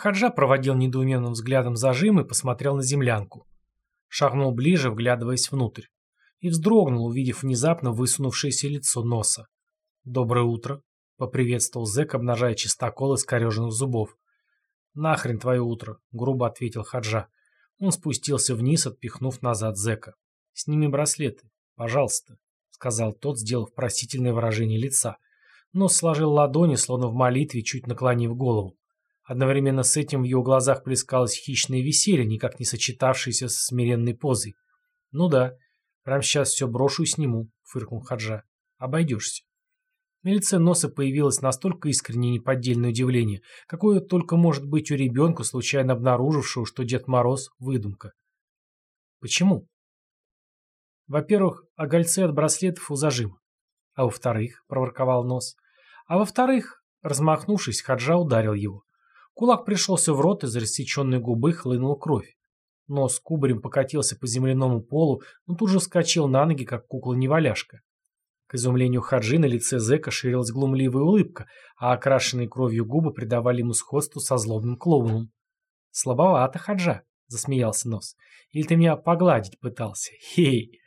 Хаджа проводил недоуменным взглядом зажим и посмотрел на землянку. Шагнул ближе, вглядываясь внутрь. И вздрогнул, увидев внезапно высунувшееся лицо носа. «Доброе утро», — поприветствовал зэк, обнажая чистокол из кореженных зубов. «Нахрен твое утро», — грубо ответил Хаджа. Он спустился вниз, отпихнув назад зэка. «Сними браслеты, пожалуйста», — сказал тот, сделав просительное выражение лица. Нос сложил ладони, словно в молитве, чуть наклонив голову. Одновременно с этим в его глазах плескалось хищное веселье, никак не сочетавшееся с смиренной позой. «Ну да, прямо сейчас все брошу и сниму», — фыркнул Хаджа. «Обойдешься». На лице Носа появилось настолько искреннее неподдельное удивление, какое только может быть у ребенка, случайно обнаружившего, что Дед Мороз — выдумка. Почему? Во-первых, огольцы от браслетов у зажима. А во-вторых, — проворковал Нос, — а во-вторых, размахнувшись, Хаджа ударил его. Кулак пришелся в рот, из рассеченной губы хлынула кровь. Нос кубарем покатился по земляному полу, но тут же вскочил на ноги, как кукла-неваляшка. К изумлению Хаджи на лице зэка ширилась глумливая улыбка, а окрашенные кровью губы придавали ему сходство со злобным клоуном. «Слабовато, Хаджа», — засмеялся Нос. «Или ты меня погладить пытался? Хей!»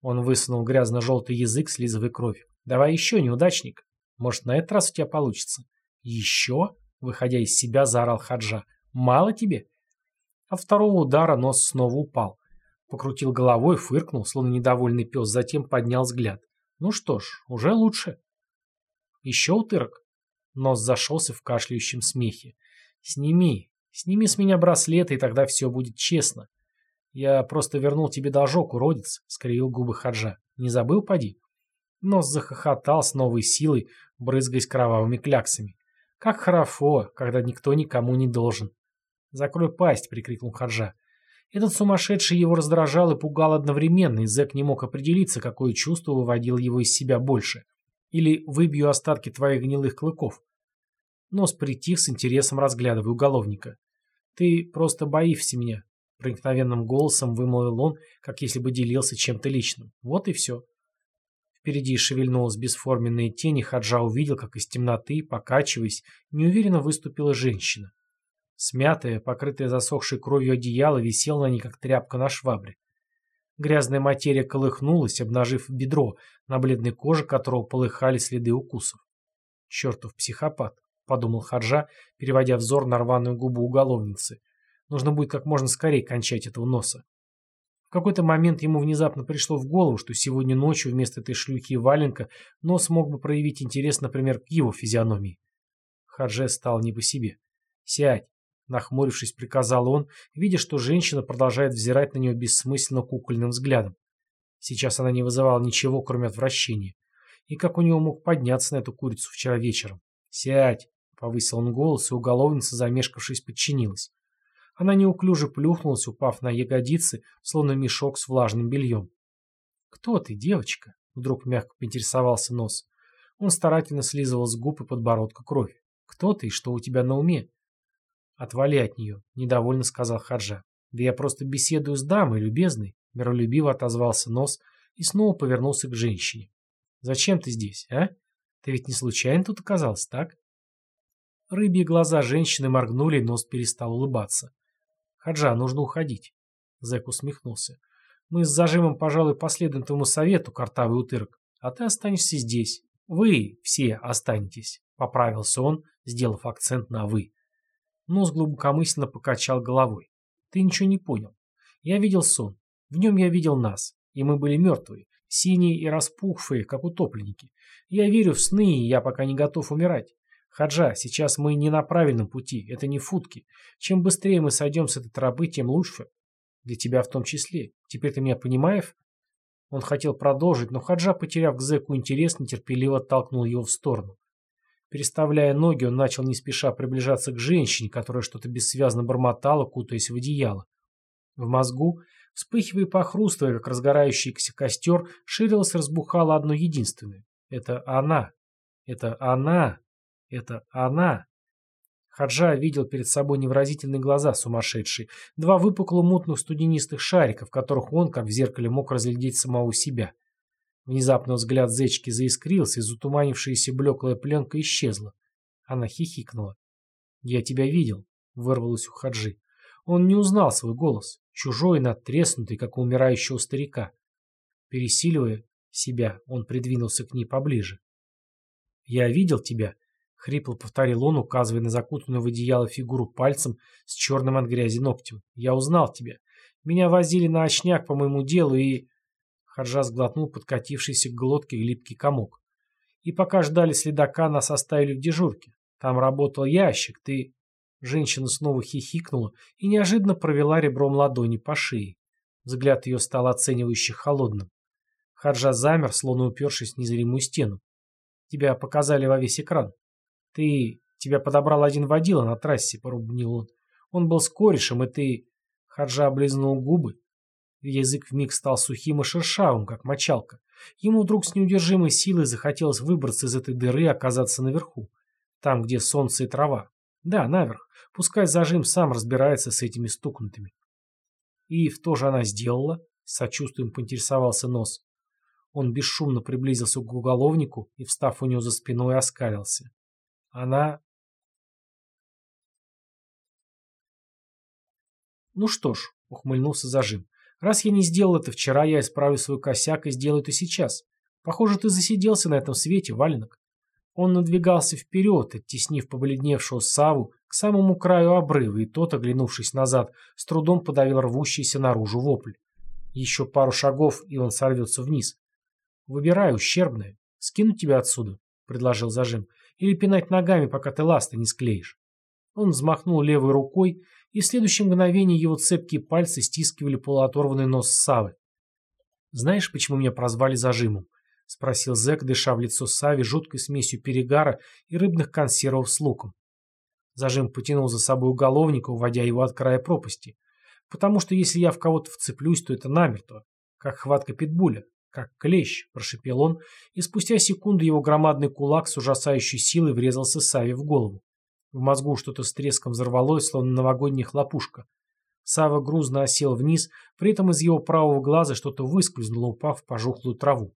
Он высунул грязно-желтый язык, слизывая кровь. «Давай еще, неудачник. Может, на этот раз у тебя получится?» «Еще?» Выходя из себя, заорал Хаджа. «Мало тебе?» От второго удара нос снова упал. Покрутил головой, фыркнул, словно недовольный пес, затем поднял взгляд. «Ну что ж, уже лучше». «Еще утырок?» Нос зашелся в кашляющем смехе. «Сними, сними с меня браслеты, и тогда все будет честно. Я просто вернул тебе должок, уродец», — скривил губы Хаджа. «Не забыл, поди?» Нос захохотал с новой силой, брызгаясь кровавыми кляксами. Как хорошо, когда никто никому не должен. «Закрой пасть!» — прикрикнул Хаджа. Этот сумасшедший его раздражал и пугал одновременно, и зэк не мог определиться, какое чувство выводило его из себя больше. Или выбью остатки твоих гнилых клыков. Нос притих с интересом, разглядывая уголовника. «Ты просто боишься меня», — проникновенным голосом вымолвил он, как если бы делился чем-то личным. «Вот и все. Впереди шевельнулась бесформенная тень, и Хаджа увидел, как из темноты, покачиваясь, неуверенно выступила женщина. Смятая, покрытая засохшей кровью одеяло, висела на ней, как тряпка на швабре. Грязная материя колыхнулась, обнажив бедро, на бледной коже которого полыхали следы укусов. «Чертов психопат», — подумал Хаджа, переводя взор на рваную губу уголовницы. «Нужно будет как можно скорее кончать этого носа». В какой-то момент ему внезапно пришло в голову, что сегодня ночью вместо этой шлюхи и валенка нос мог бы проявить интерес, например, к его физиономии. Хадже стал не по себе. «Сядь!» — нахмурившись, приказал он, видя, что женщина продолжает взирать на него бессмысленно кукольным взглядом. Сейчас она не вызывала ничего, кроме отвращения. И как у него мог подняться на эту курицу вчера вечером? «Сядь!» — повысил он голос, и уголовница, замешкавшись, подчинилась. Она неуклюже плюхнулась, упав на ягодицы, словно мешок с влажным бельем. «Кто ты, девочка?» — вдруг мягко поинтересовался нос. Он старательно слизывал с губ и подбородка кровь. «Кто ты и что у тебя на уме?» «Отвали от нее», — недовольно сказал Хаджа. «Да я просто беседую с дамой, любезной», — миролюбиво отозвался нос и снова повернулся к женщине. «Зачем ты здесь, а? Ты ведь не случайно тут оказался, так?» Рыбьи глаза женщины моргнули, нос перестал улыбаться. «Хаджа, нужно уходить». Зэк усмехнулся. «Мы с зажимом, пожалуй, последуем твоему совету, картавый утырок, а ты останешься здесь. Вы все останетесь», — поправился он, сделав акцент на «вы». Нос глубокомысленно покачал головой. «Ты ничего не понял. Я видел сон. В нем я видел нас, и мы были мертвые, синие и распухшие, как утопленники. Я верю в сны, и я пока не готов умирать. Хаджа, сейчас мы не на правильном пути, это не футки. Чем быстрее мы сойдем с этой тропы, тем лучше. Для тебя в том числе. Теперь ты меня понимаешь? Он хотел продолжить, но Хаджа, потеряв к зэку интерес, нетерпеливо толкнул его в сторону. Переставляя ноги, он начал не спеша приближаться к женщине, которая что-то бессвязно бормотала, кутаясь в одеяло. В мозгу, вспыхивая и похрустывая, как разгорающийся костер, ширилось разбухало одно единственное. Это она. Это она. Это она. Хаджа видел перед собой невразительные глаза сумасшедшей, два выпукло-мутных студенистых шарика, в которых он, как в зеркале, мог разглядеть самого себя. Внезапно взгляд зечки заискрился, и затуманившаяся блеклая пленка исчезла. Она хихикнула. «Я тебя видел», — вырвалось у Хаджи. Он не узнал свой голос, чужой надтреснутый, как у умирающего старика. Пересиливая себя, он придвинулся к ней поближе. «Я видел тебя», — хрипло повторил он, указывая на закутанную в одеяло фигуру пальцем с черным от грязи ногтем. «Я узнал тебя. Меня возили на очняк по моему делу и...» Хаджа сглотнул подкатившийся к глотке липкий комок. «И пока ждали следака, нас оставили в дежурке. Там работал ящик, ты...» Женщина снова хихикнула и неожиданно провела ребром ладони по шее. Взгляд ее стал оценивающе холодным. Хаджа замер, словно упершись в незримую стену. «Тебя показали во весь экран. Ты... Тебя подобрал один водила на трассе», — порубнил он. «Он был с корешем, и ты...» Хаджа облизнул губы. Язык вмиг стал сухим и шершавым, как мочалка. Ему вдруг с неудержимой силой захотелось выбраться из этой дыры и оказаться наверху. Там, где солнце и трава. Да, наверх. Пускай зажим сам разбирается с этими стукнутыми. И в то же она сделала, с сочувствием поинтересовался нос. Он бесшумно приблизился к уголовнику и, встав у него за спиной, оскалился. Она... Ну что ж, ухмыльнулся зажим. Раз я не сделал это вчера, я исправлю свой косяк и сделаю это сейчас. Похоже, ты засиделся на этом свете, валенок. Он надвигался вперед, оттеснив побледневшего Саву к самому краю обрыва, и тот, оглянувшись назад, с трудом подавил рвущийся наружу вопль. Еще пару шагов, и он сорвется вниз. «Выбирай, ущербное. Скинуть тебя отсюда», — предложил зажим, «или пинать ногами, пока ты ласты не склеишь». Он взмахнул левой рукой, и в следующее мгновение его цепкие пальцы стискивали полуоторванный нос Савы. «Знаешь, почему меня прозвали зажимом?» — спросил зэк, дыша в лицо Сави жуткой смесью перегара и рыбных консервов с луком. Зажим потянул за собой уголовника, уводя его от края пропасти. «Потому что если я в кого-то вцеплюсь, то это намертво, как хватка питбуля, как клещ», — прошипел он, и спустя секунду его громадный кулак с ужасающей силой врезался Саве в голову. В мозгу что-то с треском взорвалось, словно новогодняя хлопушка. Сава грузно осел вниз, при этом из его правого глаза что-то выскользнуло, упав в пожухлую траву.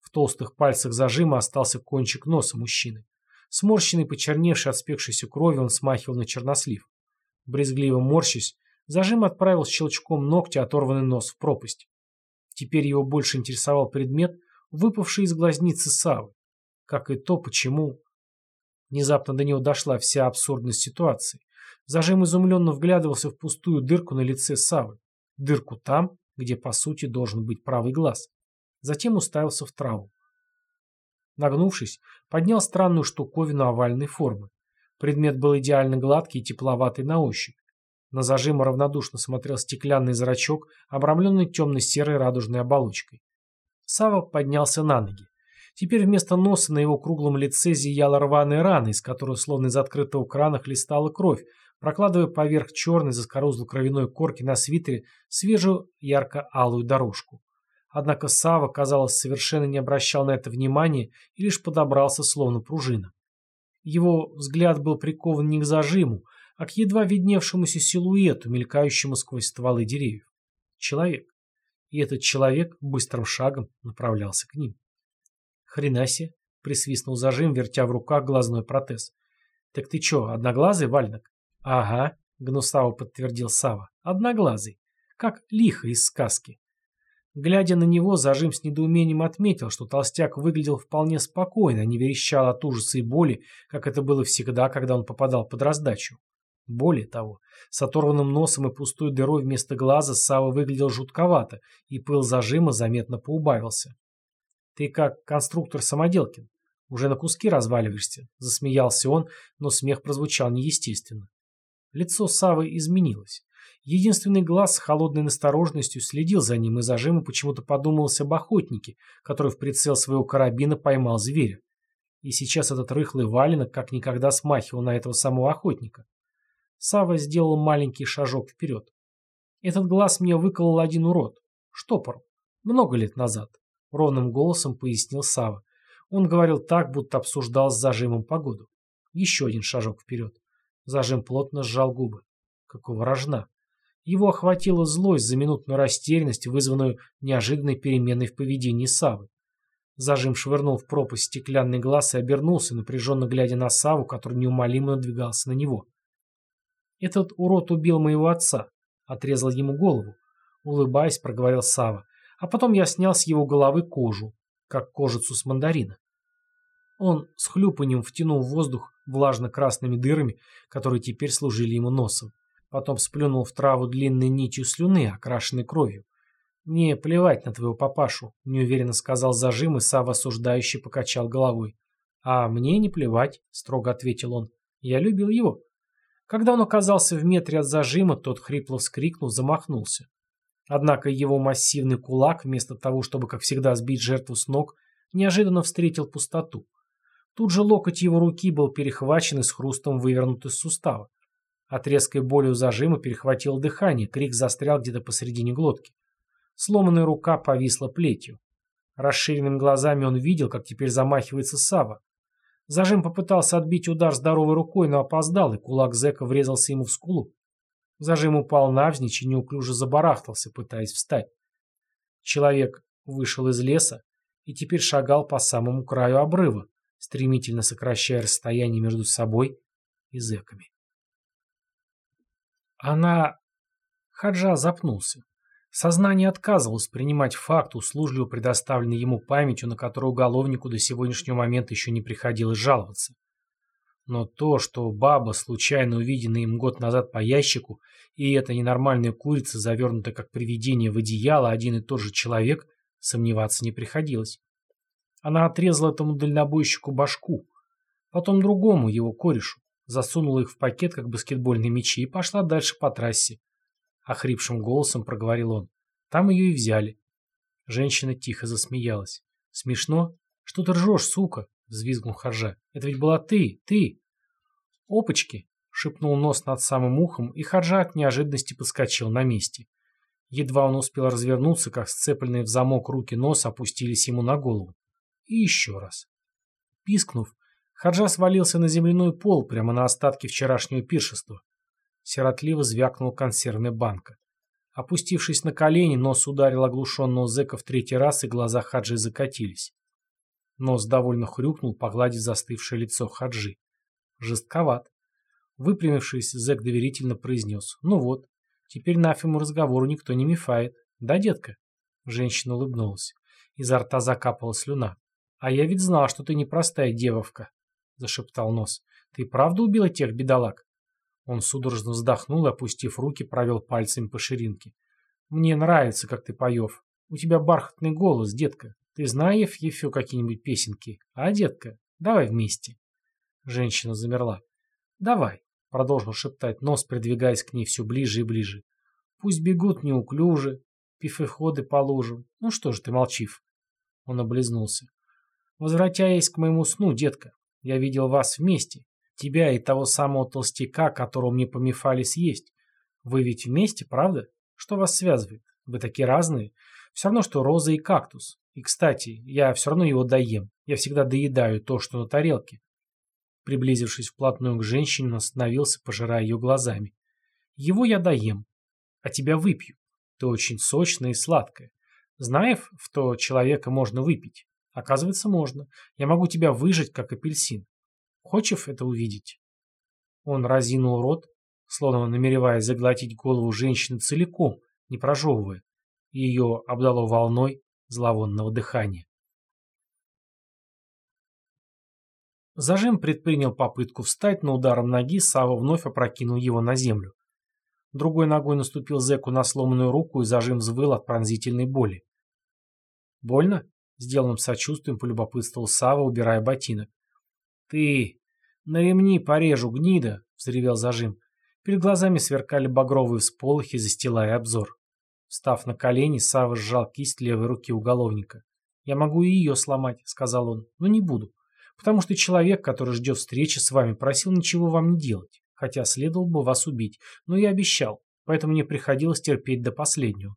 В толстых пальцах зажима остался кончик носа мужчины. Сморщенный, почерневший от спекшейся крови, он смахивал на чернослив. Брезгливо морщась, зажим отправил щелчком ногтя оторванный нос в пропасть. Теперь его больше интересовал предмет, выпавший из глазницы Савы. Как и то, почему... Внезапно до него дошла вся абсурдность ситуации. Зажим изумленно вглядывался в пустую дырку на лице Савы. Дырку там, где, по сути, должен быть правый глаз. Затем уставился в траву. Нагнувшись, поднял странную штуковину овальной формы. Предмет был идеально гладкий и тепловатый на ощупь. На зажима равнодушно смотрел стеклянный зрачок, обрамленный темно-серой радужной оболочкой. Сава поднялся на ноги. Теперь вместо носа на его круглом лице зияла рваная рана, из которой словно из открытого крана хлестала кровь, прокладывая поверх черной заскорузлой кровяной корки на свитере свежую ярко-алую дорожку. Однако Сава, казалось, совершенно не обращал на это внимания и лишь подобрался, словно пружина. Его взгляд был прикован не к зажиму, а к едва видневшемуся силуэту, мелькающему сквозь стволы деревьев. Человек. И этот человек быстрым шагом направлялся к ним. «Хрена себе!» — присвистнул зажим, вертя в руках глазной протез. «Так ты чё, одноглазый, Вальнок?» «Ага», — гнусаво подтвердил Сава. «Одноглазый. Как лихо из сказки». Глядя на него, зажим с недоумением отметил, что толстяк выглядел вполне спокойно, не верещал от ужаса и боли, как это было всегда, когда он попадал под раздачу. Более того, с оторванным носом и пустой дырой вместо глаза Сава выглядел жутковато, и пыл зажима заметно поубавился. «Ты как конструктор самоделкин. Уже на куски разваливаешься», — засмеялся он, но смех прозвучал неестественно. Лицо Савы изменилось. Единственный глаз с холодной настороженностью следил за ним, и зажиму почему-то подумался об охотнике, который в прицел своего карабина поймал зверя. И сейчас этот рыхлый валенок как никогда смахивал на этого самого охотника. Сава сделал маленький шажок вперед. Этот глаз мне выколол один урод. Штопор. Много лет назад. Ровным голосом пояснил Сава. Он говорил так, будто обсуждал с зажимом погоду. Еще один шажок вперед. Зажим плотно сжал губы. Какого рожна? Его охватила злость за минутную растерянность, вызванную неожиданной переменой в поведении Савы. Зажим швырнул в пропасть стеклянный глаз и обернулся, напряженно глядя на Саву, который неумолимо надвигался на него. Этот урод убил моего отца. Отрезал ему голову. Улыбаясь, проговорил Сава. А потом я снял с его головы кожу, как кожицу с мандарина. Он с хлюпанием втянул воздух влажно-красными дырами, которые теперь служили ему носом. Потом сплюнул в траву длинной нитью слюны, окрашенной кровью. «Мне плевать на твоего папашу», — неуверенно сказал зажим, и Сава осуждающе покачал головой. «А мне не плевать», — строго ответил он. «Я любил его». Когда он оказался в метре от зажима, тот хрипло вскрикнул, замахнулся. Однако его массивный кулак, вместо того, чтобы, как всегда, сбить жертву с ног, неожиданно встретил пустоту. Тут же локоть его руки был перехвачен и с хрустом вывернут из сустава. От резкой боли у зажима перехватило дыхание, крик застрял где-то посередине глотки. Сломанная рука повисла плетью. Расширенными глазами он видел, как теперь замахивается Сава. Зажим попытался отбить удар здоровой рукой, но опоздал, и кулак зэка врезался ему в скулу. Зажим упал навзничь и неуклюже забарахтался, пытаясь встать. Человек вышел из леса и теперь шагал по самому краю обрыва, стремительно сокращая расстояние между собой и зэками. Она... Хаджа запнулся. Сознание отказывалось принимать факт, услужливо предоставленный ему памятью, на которую уголовнику до сегодняшнего момента еще не приходилось жаловаться. Но то, что баба, случайно увиденная им год назад по ящику, и эта ненормальная курица, завернутая как привидение в одеяло, один и тот же человек, сомневаться не приходилось. Она отрезала этому дальнобойщику башку, потом другому, его корешу, засунула их в пакет, как баскетбольные мячи, и пошла дальше по трассе, Охрипшим голосом проговорил он. Там ее и взяли. Женщина тихо засмеялась. Смешно? Что ты ржешь, сука? Взвизгнул Харжа. Это ведь была ты, ты. Опачки! Шепнул нос над самым ухом, и Харжа от неожиданности подскочил на месте. Едва он успел развернуться, как сцепленные в замок руки носа опустились ему на голову. И еще раз. Пискнув, Хаджа свалился на земляной пол прямо на остатки вчерашнего пиршества. Сиротливо звякнул консервная банка. Опустившись на колени, нос ударил оглушенного зэка в третий раз, и глаза Хаджи закатились. Нос довольно хрюкнул, погладив застывшее лицо Хаджи. Жестковат. Выпрямившись, зэк доверительно произнес. «Ну вот, теперь нафиму разговору никто не мифает. Да, детка?» Женщина улыбнулась. Изо рта закапала слюна. «А я ведь знал, что ты непростая девовка», — зашептал нос. «Ты правда убила тех бедолаг?» Он судорожно вздохнул и, опустив руки, провел пальцами по ширинке. «Мне нравится, как ты поев. У тебя бархатный голос, детка. Ты знаешь, Ефю, какие-нибудь песенки? А, детка, давай вместе». Женщина замерла. «Давай», — продолжил шептать нос, придвигаясь к ней все ближе и ближе. «Пусть бегут неуклюже, пифеходы по лужам. Ну что же ты молчив?» Он облизнулся. «Возвратяясь к моему сну, детка, я видел вас вместе. Тебя и того самого толстяка, которого мне помифали съесть. Вы ведь вместе, правда? Что вас связывает? Вы такие разные. Все равно, что роза и кактус. И, кстати, я все равно его доем. Я всегда доедаю то, что на тарелке. Приблизившись вплотную к женщине, остановился, пожирая ее глазами. Его я доем, а тебя выпью. Ты очень сочная и сладкая. Знаешь, в то человека можно выпить? Оказывается, можно. Я могу тебя выжать, как апельсин. Хочешь это увидеть?» Он разинул рот, словно намереваясь заглотить голову женщины целиком, не прожевывая, ее обдало волной зловонного дыхания. Зажим предпринял попытку встать, но ударом ноги Сава вновь опрокинул его на землю. Другой ногой наступил зэку на сломанную руку, и зажим взвыл от пронзительной боли. «Больно?» — сделанным сочувствием полюбопытствовал Сава, убирая ботинок. «Ты «На ремни порежу, гнида!» — взревел зажим. Перед глазами сверкали багровые всполохи, застилая обзор. Встав на колени, Сава сжал кисть левой руки уголовника. «Я могу и ее сломать», — сказал он, — «но не буду. Потому что человек, который ждет встречи с вами, просил ничего вам не делать, хотя следовало бы вас убить, но я обещал, поэтому мне приходилось терпеть до последнего».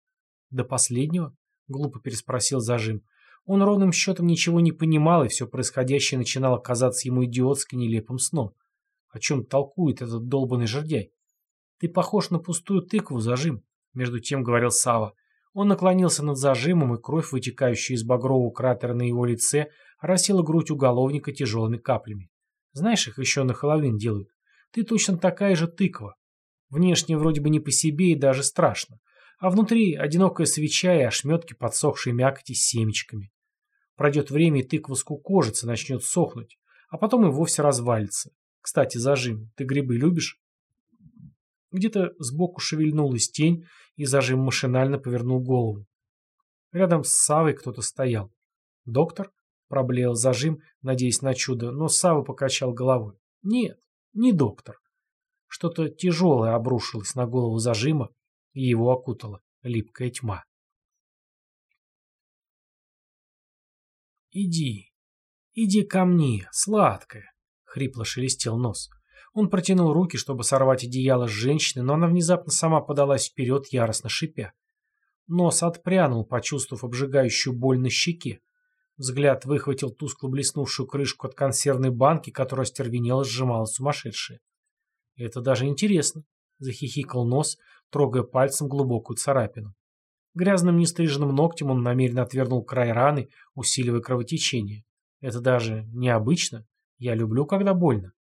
«До последнего?» — глупо переспросил зажим. Он ровным счетом ничего не понимал, и все происходящее начинало казаться ему идиотски нелепым сном. О чем толкует этот долбанный жердяй? «Ты похож на пустую тыкву, зажим», — между тем говорил Сава. Он наклонился над зажимом, и кровь, вытекающая из багрового кратера на его лице, оросила грудь уголовника тяжелыми каплями. Знаешь, их еще на Хэллоуин делают. Ты точно такая же тыква. Внешне вроде бы не по себе и даже страшно. А внутри одинокая свеча и ошметки подсохшей мякоти с семечками. Пройдет время, и тыква скукожится, начнет сохнуть, а потом и вовсе развалится. Кстати, зажим, ты грибы любишь? Где-то сбоку шевельнулась тень, и зажим машинально повернул голову. Рядом с Савой кто-то стоял. «Доктор?» — проблеял зажим, надеясь на чудо, но Сава покачал головой. «Нет, не доктор». Что-то тяжелое обрушилось на голову зажима, и его окутала липкая тьма. «Иди, иди ко мне, сладкая!» — хрипло шелестел нос. Он протянул руки, чтобы сорвать одеяло с женщины, но она внезапно сама подалась вперед, яростно шипя. Нос отпрянул, почувствовав обжигающую боль на щеке. Взгляд выхватил тускло блеснувшую крышку от консервной банки, которая остервенело сжимала сумасшедшая. «Это даже интересно», — захихикал нос, трогая пальцем глубокую царапину. Грязным нестриженным ногтем он намеренно отвернул край раны, усиливая кровотечение. Это даже необычно. Я люблю, когда больно.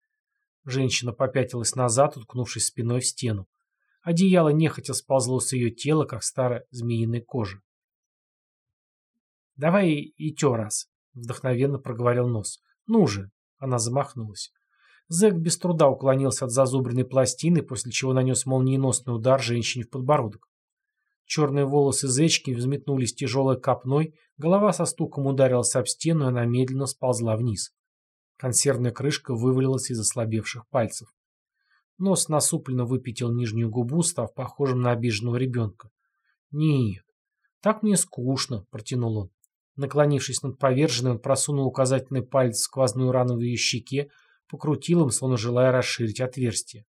Женщина попятилась назад, уткнувшись спиной в стену. Одеяло нехотя сползло с ее тела, как старая змеиная кожа. «Давай и те раз», — вдохновенно проговорил нос. «Ну же!» — она замахнулась. Зэк без труда уклонился от зазубренной пластины, после чего нанес молниеносный удар женщине в подбородок. Черные волосы зечки взметнулись тяжелой копной, голова со стуком ударилась об стену, и она медленно сползла вниз. Консервная крышка вывалилась из ослабевших пальцев. Нос насупленно выпятил нижнюю губу, став похожим на обиженного ребенка. «Нет, так мне скучно», — протянул он. Наклонившись над поверженной, он просунул указательный палец в сквозную рану в ее щеке, покрутил им, словно желая расширить отверстие.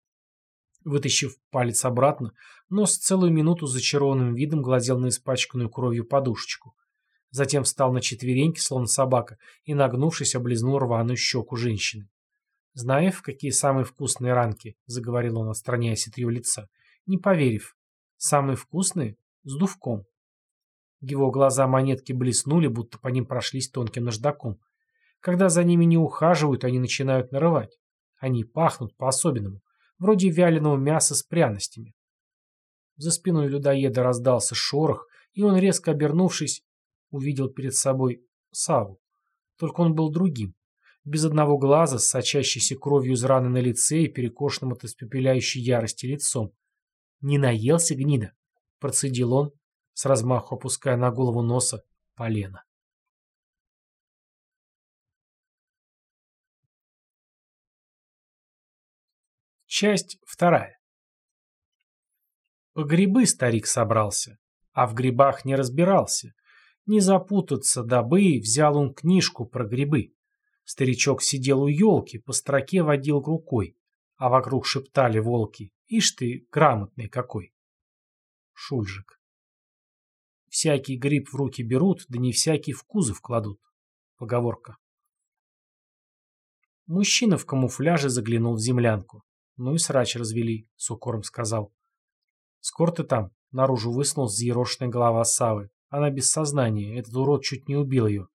Вытащив палец обратно, нос целую минуту зачарованным видом глазел на испачканную кровью подушечку. Затем встал на четвереньки, словно собака, и, нагнувшись, облизнул рваную щеку женщины. «Знаешь, какие самые вкусные ранки?» — заговорил он, отстраняясь от ее лица. «Не поверив. Самые вкусные? С дувком». Его глаза монетки блеснули, будто по ним прошлись тонким наждаком. Когда за ними не ухаживают, они начинают нарывать. Они пахнут по-особенному, вроде вяленого мяса с пряностями. За спиной людоеда раздался шорох, и он, резко обернувшись, увидел перед собой Саву. Только он был другим. Без одного глаза, с сочащейся кровью из раны на лице и перекошенным от испепеляющей ярости лицом. «Не наелся, гнида?» – процедил он, с размаху опуская на голову носа полено. Часть вторая. По грибы старик собрался, а в грибах не разбирался. Не запутаться, дабы взял он книжку про грибы. Старичок сидел у елки, по строке водил рукой, а вокруг шептали волки. Ишь ты, грамотный какой. Шульжик. Всякий гриб в руки берут, да не всякий в кузов кладут. Поговорка. Мужчина в камуфляже заглянул в землянку. Ну и срач развели, с укором сказал. Скоро ты там, наружу высунулась взъерошенная голова Савы. Она без сознания, этот урод чуть не убил ее.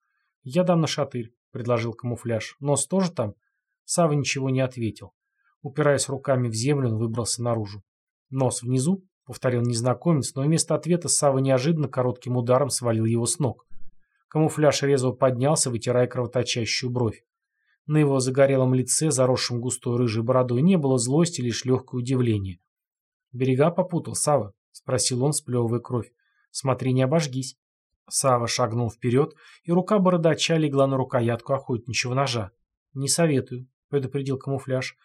Я дам на шатырь, предложил камуфляж. Нос тоже там? Сава ничего не ответил. Упираясь руками в землю, он выбрался наружу. Нос внизу? Повторил незнакомец, но вместо ответа Сава неожиданно коротким ударом свалил его с ног. Камуфляж резво поднялся, вытирая кровоточащую бровь. На его загорелом лице, заросшем густой рыжей бородой, не было злости, лишь легкое удивление. «Берега попутал, Сава?» — спросил он, сплевывая кровь. «Смотри, не обожгись». Сава шагнул вперед, и рука бородача легла на рукоятку охотничьего ножа. «Не советую», — предупредил камуфляж.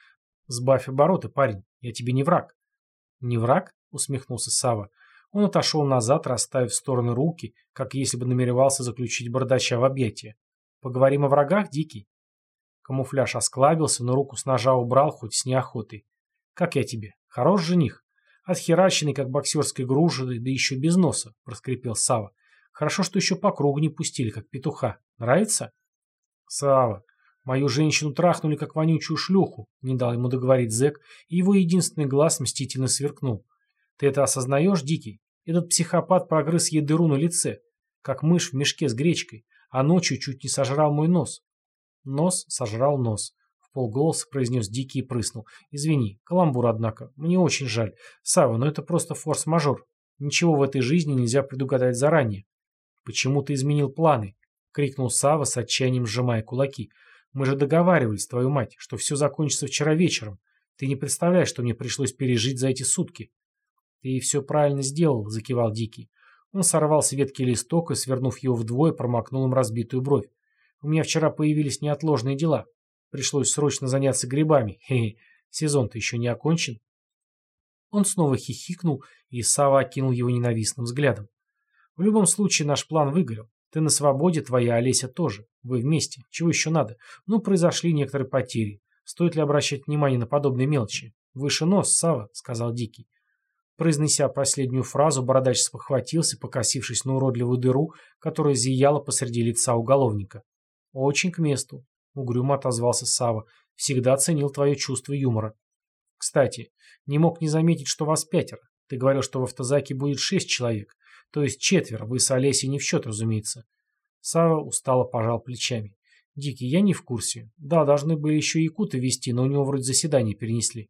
«Сбавь обороты, парень, я тебе не враг». «Не враг?» — усмехнулся Сава. Он отошел назад, расставив в стороны руки, как если бы намеревался заключить бородача в объятия. «Поговорим о врагах, Дикий?» Камуфляж осклабился, но руку с ножа убрал, хоть с неохотой. «Как я тебе? Хорош жених?» «Отхераченный, как боксерской гружи, да еще без носа», — проскрипел Сава. «Хорошо, что еще по кругу не пустили, как петуха. Нравится?» «Сава, мою женщину трахнули, как вонючую шлюху», — не дал ему договорить зэк, и его единственный глаз мстительно сверкнул. «Ты это осознаешь, Дикий? Этот психопат прогрыз ей дыру на лице, как мышь в мешке с гречкой, а ночью чуть не сожрал мой нос. Нос сожрал нос. В полголоса произнес Дикий и прыснул. «Извини, каламбур, однако. Мне очень жаль. Сава, но это просто форс-мажор. Ничего в этой жизни нельзя предугадать заранее». «Почему ты изменил планы?» — крикнул Сава с отчаянием сжимая кулаки. «Мы же договаривались, твою мать, что все закончится вчера вечером. Ты не представляешь, что мне пришлось пережить за эти сутки». «Ты все правильно сделал», — закивал Дикий. Он сорвал с ветки листок и, свернув его вдвое, промокнул им разбитую бровь. «У меня вчера появились неотложные дела. Пришлось срочно заняться грибами. Хе-хе, сезон-то еще не окончен. Он снова хихикнул, и Сава окинул его ненавистным взглядом. В любом случае наш план выгорел. Ты на свободе, твоя Олеся тоже. Вы вместе. Чего еще надо? Ну, произошли некоторые потери. Стоит ли обращать внимание на подобные мелочи? Выше нос, Сава, сказал Дикий. Произнеся последнюю фразу, бородач спохватился, покосившись на уродливую дыру, которая зияла посреди лица уголовника. Очень к месту. Угрюмо отозвался Сава. Всегда ценил твое чувство юмора. Кстати, не мог не заметить, что вас пятеро. Ты говорил, что в автозаке будет шесть человек. То есть четверо. Вы с Олесей не в счет, разумеется. Сава устало пожал плечами. Дикий, я не в курсе. Да, должны были еще якуты вести, но у него вроде заседание перенесли.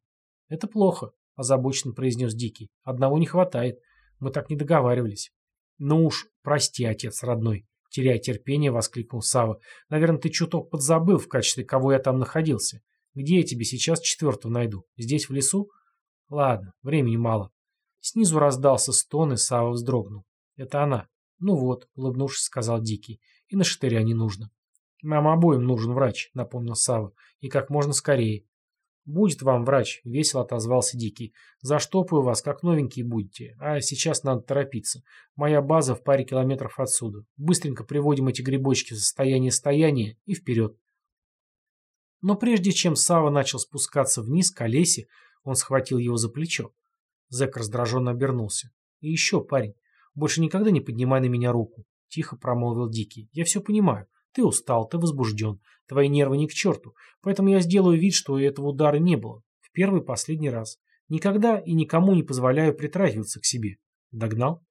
Это плохо, озабоченно произнес Дикий. Одного не хватает. Мы так не договаривались. Ну уж, прости, отец родной. Теряя терпение, воскликнул Сава. «Наверное, ты чуток подзабыл, в качестве кого я там находился. Где я тебе сейчас четвертого найду? Здесь, в лесу?» «Ладно, времени мало». Снизу раздался стон, и Сава вздрогнул. «Это она». «Ну вот», — улыбнувшись, сказал Дикий. «И на штыря не нужно». «Нам обоим нужен врач», — напомнил Сава. «И как можно скорее. «Будет вам врач», — весело отозвался Дикий. «Заштопаю вас, как новенькие будете. А сейчас надо торопиться. Моя база в паре километров отсюда. Быстренько приводим эти грибочки в состояние стояния и вперед». Но прежде чем Сава начал спускаться вниз к Олесе, он схватил его за плечо. Зэк раздраженно обернулся. «И еще, парень, больше никогда не поднимай на меня руку», — тихо промолвил Дикий. «Я все понимаю. Ты устал, ты возбужден, твои нервы ни к черту, поэтому я сделаю вид, что этого удара не было. В первый последний раз. Никогда и никому не позволяю притрагиваться к себе. Догнал?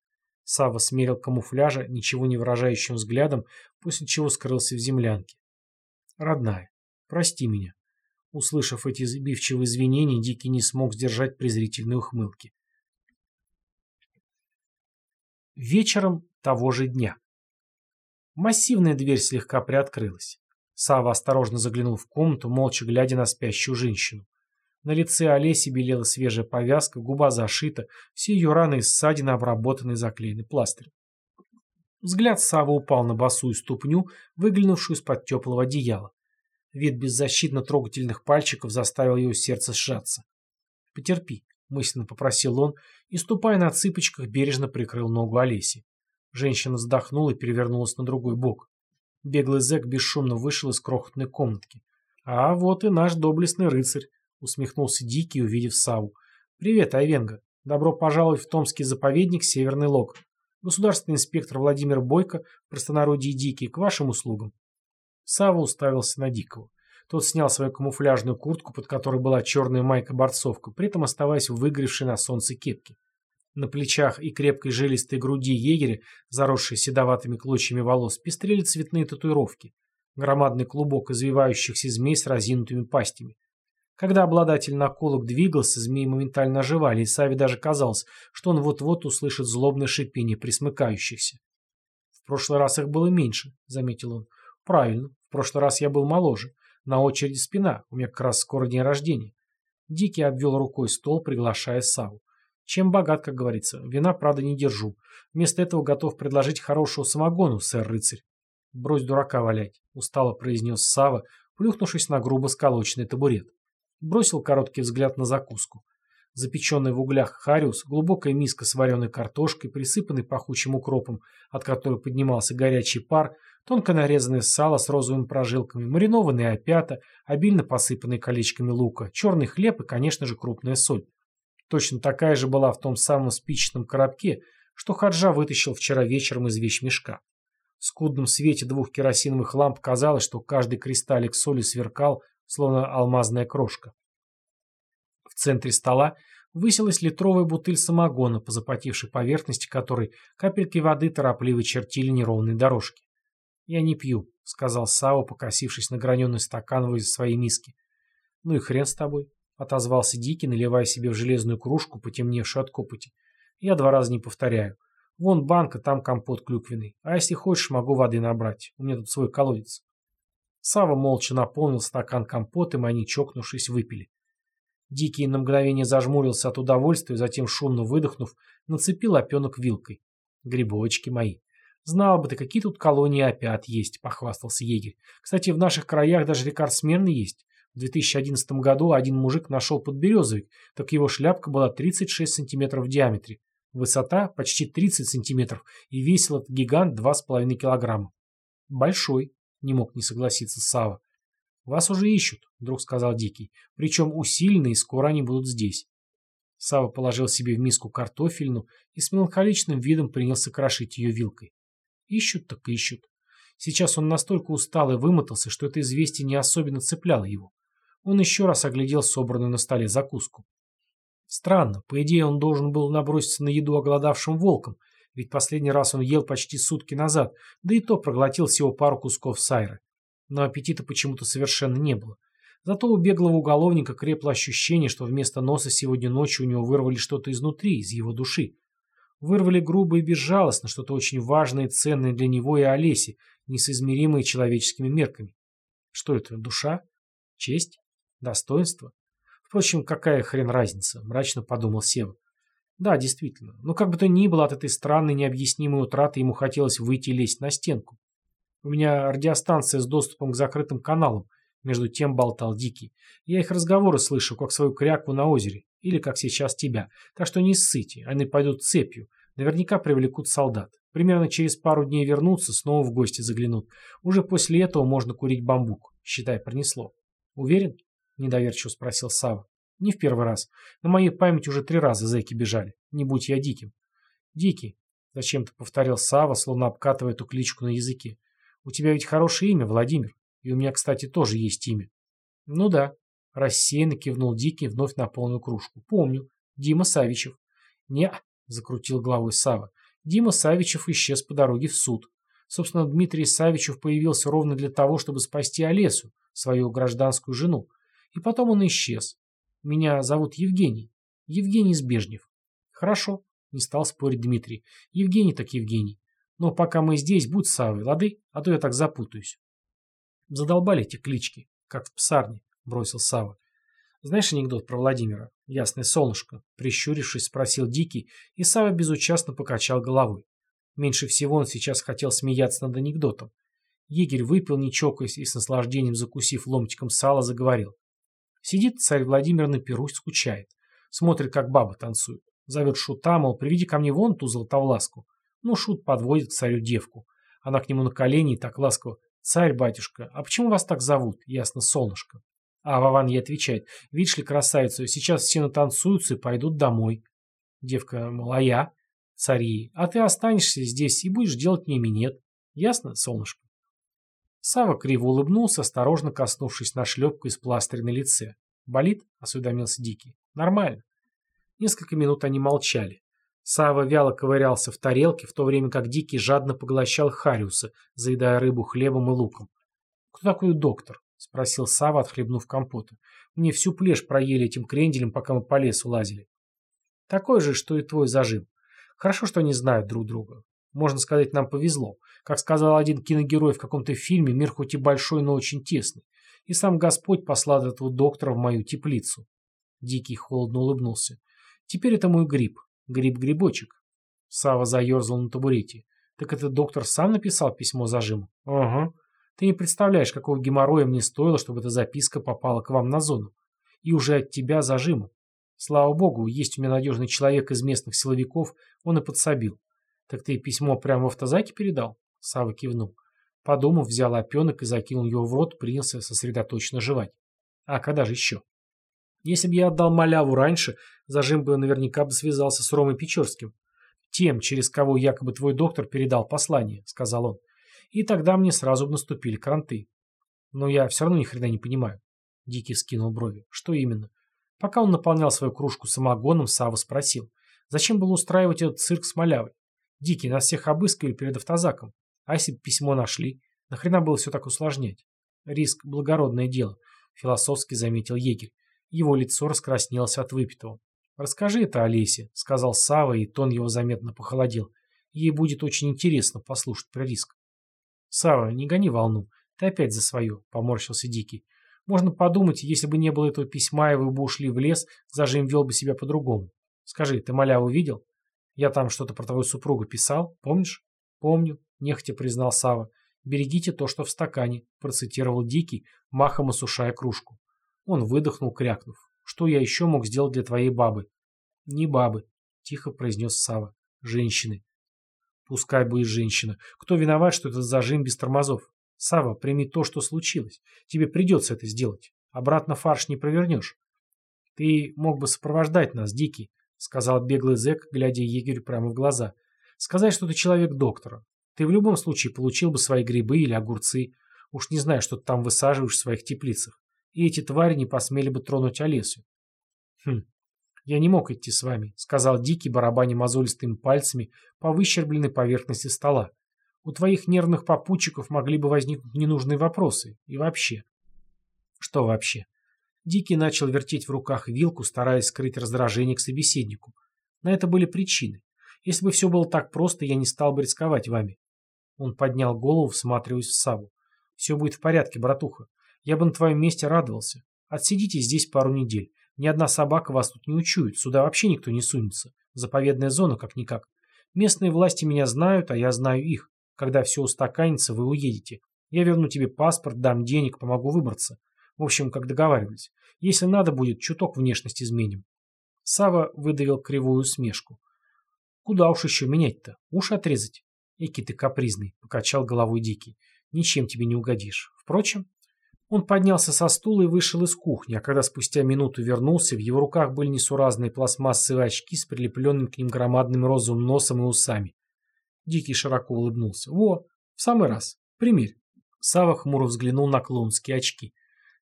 Сава смерил камуфляжа ничего не выражающим взглядом, после чего скрылся в землянке. Родная, прости меня. Услышав эти сбивчивые извинения, Дикий не смог сдержать презрительной ухмылки. Вечером того же дня. Массивная дверь слегка приоткрылась. Сава осторожно заглянул в комнату, молча глядя на спящую женщину. На лице Олеси белела свежая повязка, губа зашита, все ее раны и ссадины обработаны и заклеены пластырем. Взгляд Савы упал на босую ступню, выглянувшую из-под теплого одеяла. Вид беззащитно трогательных пальчиков заставил его сердце сжаться. «Потерпи», — мысленно попросил он, и, ступая на цыпочках, бережно прикрыл ногу Олеси. Женщина вздохнула и перевернулась на другой бок. Беглый зэк бесшумно вышел из крохотной комнатки. «А вот и наш доблестный рыцарь», — усмехнулся Дикий, увидев Саву. «Привет, Айвенга. Добро пожаловать в Томский заповедник Северный Лог. Государственный инспектор Владимир Бойко, простонародье Дикий, к вашим услугам». Сава уставился на Дикого. Тот снял свою камуфляжную куртку, под которой была черная майка-борцовка, при этом оставаясь в выгоревшей на солнце кепке. На плечах и крепкой жилистой груди егеря, заросшей седоватыми клочьями волос, пестрели цветные татуировки. Громадный клубок извивающихся змей с разинутыми пастями. Когда обладатель наколок двигался, змеи моментально оживали, и Саве даже казалось, что он вот-вот услышит злобное шипение присмыкающихся. «В прошлый раз их было меньше», — заметил он. «Правильно, в прошлый раз я был моложе. На очереди спина, у меня как раз скоро день рождения». Дикий обвел рукой стол, приглашая Саву. Чем богат, как говорится. Вина, правда, не держу. Вместо этого готов предложить хорошего самогону, сэр-рыцарь. Брось дурака валять, устало произнес Сава, плюхнувшись на грубо сколоченный табурет. Бросил короткий взгляд на закуску. Запеченный в углях хариус, глубокая миска с вареной картошкой, присыпанной пахучим укропом, от которой поднимался горячий пар, тонко нарезанное сало с розовыми прожилками, маринованные опята, обильно посыпанные колечками лука, черный хлеб и, конечно же, крупная соль. Точно такая же была в том самом спичечном коробке, что Хаджа вытащил вчера вечером из вещмешка. В скудном свете двух керосиновых ламп казалось, что каждый кристаллик соли сверкал, словно алмазная крошка. В центре стола высилась литровая бутыль самогона, по запотевшей поверхности которой капельки воды торопливо чертили неровные дорожки. «Я не пью», — сказал Сао, покосившись на граненый стакан возле своей миски. Ну и хрен с тобой, отозвался Дикий, наливая себе в железную кружку, потемневшую от копоти. Я два раза не повторяю. Вон банка, там компот клюквенный. А если хочешь, могу воды набрать. У меня тут свой колодец. Сава молча наполнил стакан компотом, и они, чокнувшись, выпили. Дикий на мгновение зажмурился от удовольствия, затем, шумно выдохнув, нацепил опенок вилкой. Грибочки мои. Знал бы ты, какие тут колонии опят есть, похвастался егерь. Кстати, в наших краях даже рекордсмены есть. В 2011 году один мужик нашел подберезовик, так его шляпка была 36 сантиметров в диаметре. Высота почти 30 сантиметров, и весил этот гигант 2,5 килограмма. Большой, не мог не согласиться Сава. «Вас уже ищут», — вдруг сказал Дикий. «Причем усиленно, и скоро они будут здесь». Сава положил себе в миску картофельну и с меланхоличным видом принялся крошить ее вилкой. Ищут так ищут. Сейчас он настолько устал и вымотался, что это известие не особенно цепляло его. Он еще раз оглядел собранную на столе закуску. Странно, по идее он должен был наброситься на еду оголодавшим волком, ведь последний раз он ел почти сутки назад, да и то проглотил всего пару кусков сайры. Но аппетита почему-то совершенно не было. Зато у беглого уголовника крепло ощущение, что вместо носа сегодня ночью у него вырвали что-то изнутри, из его души. Вырвали грубо и безжалостно что-то очень важное и ценное для него и Олеси, несоизмеримое человеческими мерками. Что это, душа? Честь? Достоинство? Впрочем, какая хрен разница, мрачно подумал Сева. Да, действительно. Но как бы то ни было, от этой странной необъяснимой утраты ему хотелось выйти и лезть на стенку. У меня радиостанция с доступом к закрытым каналам, между тем болтал Дикий. Я их разговоры слышу, как свою крякву на озере, или как сейчас тебя. Так что не ссыте, они пойдут цепью. Наверняка привлекут солдат. Примерно через пару дней вернутся, снова в гости заглянут. Уже после этого можно курить бамбук. Считай, пронесло. Уверен? Недоверчиво спросил Сава. Не в первый раз. На моей памяти уже три раза зэки бежали. Не будь я диким. Дикий, зачем-то повторил Сава, словно обкатывая эту кличку на языке. У тебя ведь хорошее имя, Владимир. И у меня, кстати, тоже есть имя. Ну да. Рассеянно кивнул Дикий вновь на полную кружку. Помню. Дима Савичев. Не, закрутил головой Сава. Дима Савичев исчез по дороге в суд. Собственно, Дмитрий Савичев появился ровно для того, чтобы спасти Олесу, свою гражданскую жену. И потом он исчез. Меня зовут Евгений. Евгений Збежнев. Хорошо, не стал спорить Дмитрий. Евгений так Евгений. Но пока мы здесь, будь Савой, лады, а то я так запутаюсь. Задолбали эти клички, как в псарне, бросил Сава. Знаешь анекдот про Владимира? Ясное солнышко. Прищурившись, спросил Дикий, и Сава безучастно покачал головой. Меньше всего он сейчас хотел смеяться над анекдотом. Егерь выпил, не чокаясь, и с наслаждением закусив ломтиком сала, заговорил. Сидит царь Владимир на перу, скучает. Смотрит, как баба танцует. Зовет шута, мол, приведи ко мне вон ту золотовласку. Ну, шут подводит к царю девку. Она к нему на колени и так ласково. «Царь, батюшка, а почему вас так зовут? Ясно, солнышко». А Вован ей отвечает. «Видишь ли, красавицу, сейчас все натанцуются и пойдут домой». Девка, мол, а я? Цари, а ты останешься здесь и будешь делать мне минет. Ясно, солнышко? Сава криво улыбнулся, осторожно коснувшись на шлепку из пластыря на лице. «Болит?» — осведомился Дикий. «Нормально». Несколько минут они молчали. Сава вяло ковырялся в тарелке, в то время как Дикий жадно поглощал Хариуса, заедая рыбу хлебом и луком. «Кто такой доктор?» — спросил Сава, отхлебнув компота. «Мне всю плешь проели этим кренделем, пока мы по лесу лазили». «Такой же, что и твой зажим. Хорошо, что они знают друг друга. Можно сказать, нам повезло. Как сказал один киногерой в каком-то фильме, мир хоть и большой, но очень тесный. И сам Господь послал этого доктора в мою теплицу. Дикий холодно улыбнулся. Теперь это мой гриб. Гриб-грибочек. Сава заерзал на табурете. Так этот доктор сам написал письмо зажиму? Ага. Ты не представляешь, какого геморроя мне стоило, чтобы эта записка попала к вам на зону. И уже от тебя зажиму. Слава богу, есть у меня надежный человек из местных силовиков, он и подсобил. Так ты письмо прямо в автозаке передал? Сава кивнул. Подумав, взял опенок и закинул его в рот, принялся сосредоточенно жевать. А когда же еще? Если бы я отдал маляву раньше, зажим бы наверняка бы связался с Ромой Печорским. Тем, через кого якобы твой доктор передал послание, сказал он. И тогда мне сразу бы наступили кранты. Но я все равно ни хрена не понимаю. Дикий скинул брови. Что именно? Пока он наполнял свою кружку самогоном, Сава спросил. Зачем было устраивать этот цирк с малявой? Дикий, нас всех обыскали перед автозаком. А если бы письмо нашли? Нахрена было все так усложнять? Риск – благородное дело. философски заметил егерь. Его лицо раскраснелось от выпитого. «Расскажи это Олесе», — сказал Сава, и тон его заметно похолодел. «Ей будет очень интересно послушать про риск». «Сава, не гони волну. Ты опять за свое», — поморщился Дикий. «Можно подумать, если бы не было этого письма, и вы бы ушли в лес, зажим вел бы себя по-другому. Скажи, ты маляву видел? Я там что-то про твою супругу писал, помнишь?» «Помню», — нехотя признал Сава. «Берегите то, что в стакане», — процитировал Дикий, махом осушая кружку. Он выдохнул, крякнув. «Что я еще мог сделать для твоей бабы?» «Не бабы», — тихо произнес Сава. «Женщины». «Пускай будет женщина. Кто виноват, что этот зажим без тормозов? Сава, прими то, что случилось. Тебе придется это сделать. Обратно фарш не провернешь». «Ты мог бы сопровождать нас, Дикий», — сказал беглый зэк, глядя егерю прямо в глаза. «Сказать, что ты человек доктора. Ты в любом случае получил бы свои грибы или огурцы. Уж не знаю, что ты там высаживаешь в своих теплицах. И эти твари не посмели бы тронуть Олесю. Хм, я не мог идти с вами, сказал Дикий, барабаня мозолистыми пальцами по выщербленной поверхности стола. У твоих нервных попутчиков могли бы возникнуть ненужные вопросы. И вообще. Что вообще? Дикий начал вертеть в руках вилку, стараясь скрыть раздражение к собеседнику. На это были причины. Если бы все было так просто, я не стал бы рисковать вами. Он поднял голову, всматриваясь в Саву. «Все будет в порядке, братуха. Я бы на твоем месте радовался. Отсидите здесь пару недель. Ни одна собака вас тут не учует. Сюда вообще никто не сунется. Заповедная зона как-никак. Местные власти меня знают, а я знаю их. Когда все устаканится, вы уедете. Я верну тебе паспорт, дам денег, помогу выбраться. В общем, как договаривались. Если надо будет, чуток внешность изменим. Сава выдавил кривую усмешку. Куда уж еще менять-то? Уши отрезать? Эки ты капризный, покачал головой Дикий. Ничем тебе не угодишь. Впрочем, он поднялся со стула и вышел из кухни, а когда спустя минуту вернулся, в его руках были несуразные пластмассовые очки с прилепленным к ним громадным розовым носом и усами. Дикий широко улыбнулся. «Во, в самый раз. Примерь». Сава хмуро взглянул на клоунские очки.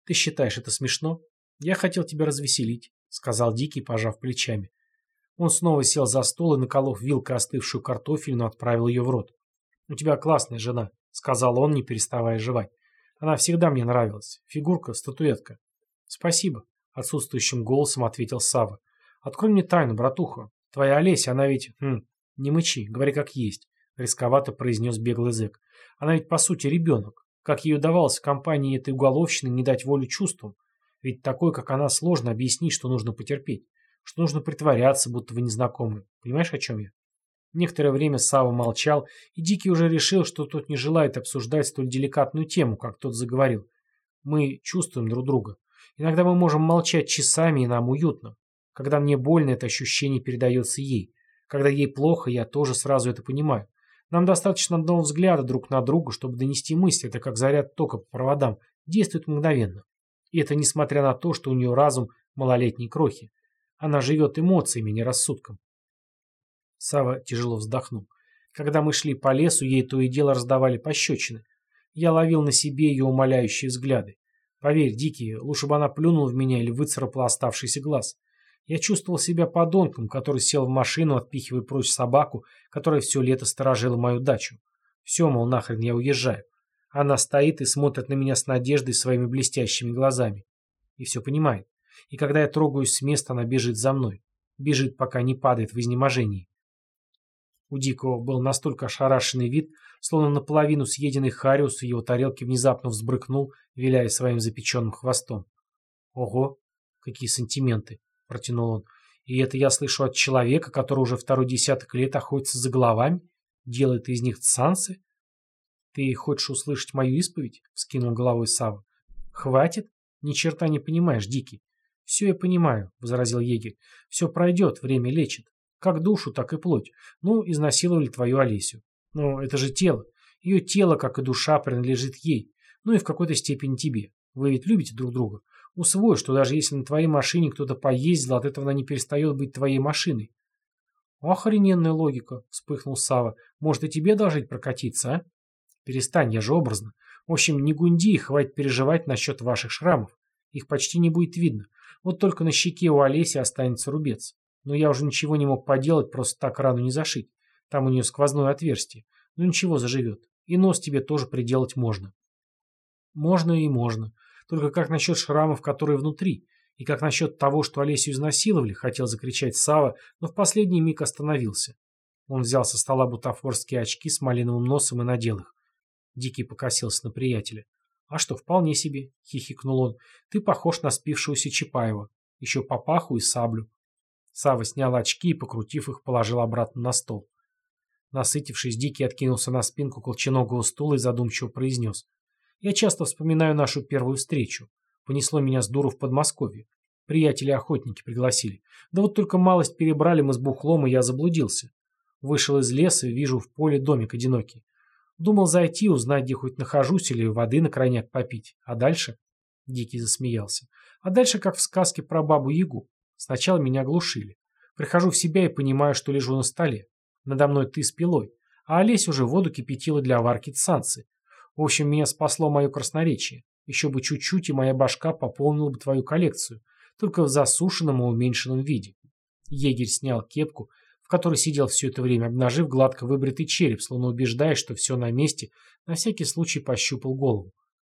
«Ты считаешь это смешно? Я хотел тебя развеселить», — сказал Дикий, пожав плечами. Он снова сел за стол и, наколов вилкой остывшую картофельную, отправил ее в рот. «У тебя классная жена», — сказал он, не переставая жевать. «Она всегда мне нравилась. Фигурка, статуэтка». «Спасибо», — отсутствующим голосом ответил Сава. «Открой мне тайну, братуха. Твоя Олеся, она ведь... Хм, не мычи, говори как есть», — рисковато произнес беглый зэк. «Она ведь, по сути, ребенок. Как ей удавалось в компании этой уголовщины не дать волю чувствам? Ведь такой, как она, сложно объяснить, что нужно потерпеть что нужно притворяться, будто вы незнакомы. Понимаешь, о чем я? Некоторое время Сава молчал, и Дикий уже решил, что тот не желает обсуждать столь деликатную тему, как тот заговорил. Мы чувствуем друг друга. Иногда мы можем молчать часами, и нам уютно. Когда мне больно, это ощущение передается ей. Когда ей плохо, я тоже сразу это понимаю. Нам достаточно одного взгляда друг на друга, чтобы донести мысль. Это как заряд тока по проводам. Действует мгновенно. И это несмотря на то, что у нее разум малолетней крохи. Она живет эмоциями, не рассудком. Сава тяжело вздохнул. Когда мы шли по лесу, ей то и дело раздавали пощечины. Я ловил на себе ее умоляющие взгляды. Поверь, Дикий, лучше бы она плюнула в меня или выцарапала оставшийся глаз. Я чувствовал себя подонком, который сел в машину, отпихивая прочь собаку, которая все лето сторожила мою дачу. Все, мол, нахрен, я уезжаю. Она стоит и смотрит на меня с надеждой своими блестящими глазами. И все понимает и когда я трогаюсь с места, она бежит за мной. Бежит, пока не падает в изнеможении. У Дикого был настолько ошарашенный вид, словно наполовину съеденный хариус в его тарелке внезапно взбрыкнул, виляя своим запеченным хвостом. «Ого, какие сантименты!» — протянул он. «И это я слышу от человека, который уже второй десяток лет охотится за головами? Делает из них цанцы?» «Ты хочешь услышать мою исповедь?» — вскинул головой Сава. «Хватит? Ни черта не понимаешь, Дикий. «Все я понимаю», — возразил егерь. «Все пройдет, время лечит. Как душу, так и плоть. Ну, изнасиловали твою Олесю. Но это же тело. Ее тело, как и душа, принадлежит ей. Ну и в какой-то степени тебе. Вы ведь любите друг друга. Усвой, что даже если на твоей машине кто-то поездил, от этого она не перестает быть твоей машиной. Охрененная логика, вспыхнул Сава. Может и тебе должить прокатиться, а? Перестань, я же образно. В общем, не гунди, хватит переживать насчет ваших шрамов. Их почти не будет видно. Вот только на щеке у Олеси останется рубец. Но я уже ничего не мог поделать, просто так рану не зашить. Там у нее сквозное отверстие. Ну ничего, заживет. И нос тебе тоже приделать можно. Можно и можно. Только как насчет шрамов, которые внутри? И как насчет того, что Олесю изнасиловали, хотел закричать Сава, но в последний миг остановился. Он взял со стола бутафорские очки с малиновым носом и надел их. Дикий покосился на приятеля. «А что, вполне себе», — хихикнул он. «Ты похож на спившегося Чапаева. Еще папаху и саблю». Сава снял очки и, покрутив их, положил обратно на стол. Насытившись, Дикий откинулся на спинку колченогого стула и задумчиво произнес. «Я часто вспоминаю нашу первую встречу. Понесло меня с дуру в Подмосковье. Приятели-охотники пригласили. Да вот только малость перебрали мы с бухлом, и я заблудился. Вышел из леса и вижу в поле домик одинокий. Думал зайти, узнать, где хоть нахожусь, или воды на крайняк попить. А дальше...» Дикий засмеялся. «А дальше, как в сказке про бабу-ягу. Сначала меня глушили. Прихожу в себя и понимаю, что лежу на столе. Надо мной ты с пилой. А Олесь уже воду кипятила для варки цанцы. В общем, меня спасло мое красноречие. Еще бы чуть-чуть, и моя башка пополнила бы твою коллекцию, только в засушенном и уменьшенном виде. Егерь снял кепку, в которой сидел все это время, обнажив гладко выбритый череп, словно убеждаясь, что все на месте, на всякий случай пощупал голову.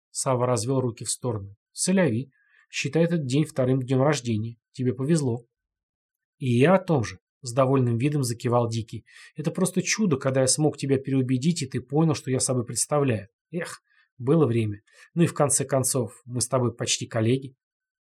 Сава развел руки в стороны. «Соляви. Считай этот день вторым днем рождения. Тебе повезло». «И я о том же. С довольным видом закивал Дикий. «Это просто чудо, когда я смог тебя переубедить, и ты понял, что я собой представляю. Эх, было время. Ну и в конце концов, мы с тобой почти коллеги».